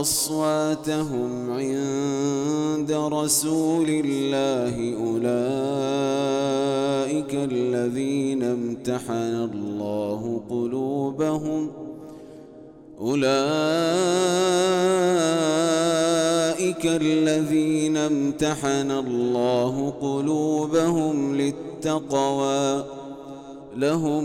أصواتهم عند رسول الله أولئك الذين امتحن الله قلوبهم أولئك الذين امتحن الله قلوبهم للتقوى لهم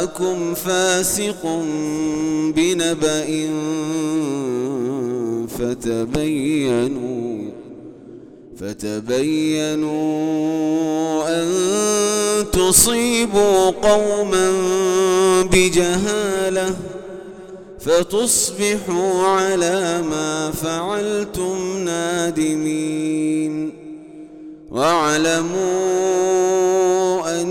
جاءكم فاسق بنبأ فتبينوا فتبينوا أن تصيبوا قوما بجهالة فتصبحوا على ما فعلتم نادمين واعلموا أن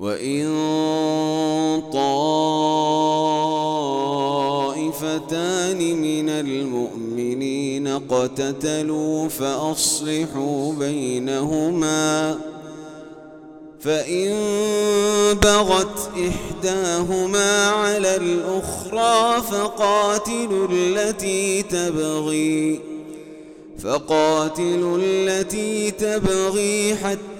وإن طائفتان من المؤمنين اقتتلوا فأصلحوا بينهما فإن بغت إحداهما على الأخرى فقاتلوا التي تبغي فقاتلوا التي تبغي حتى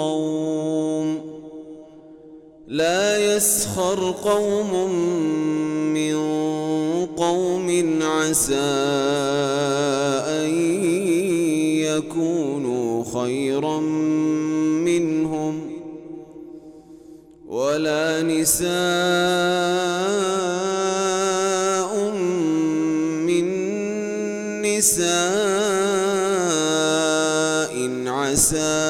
قوم لا يسخر قوم من قوم عسى أن يكونوا خيرا منهم ولا نساء من نساء عسى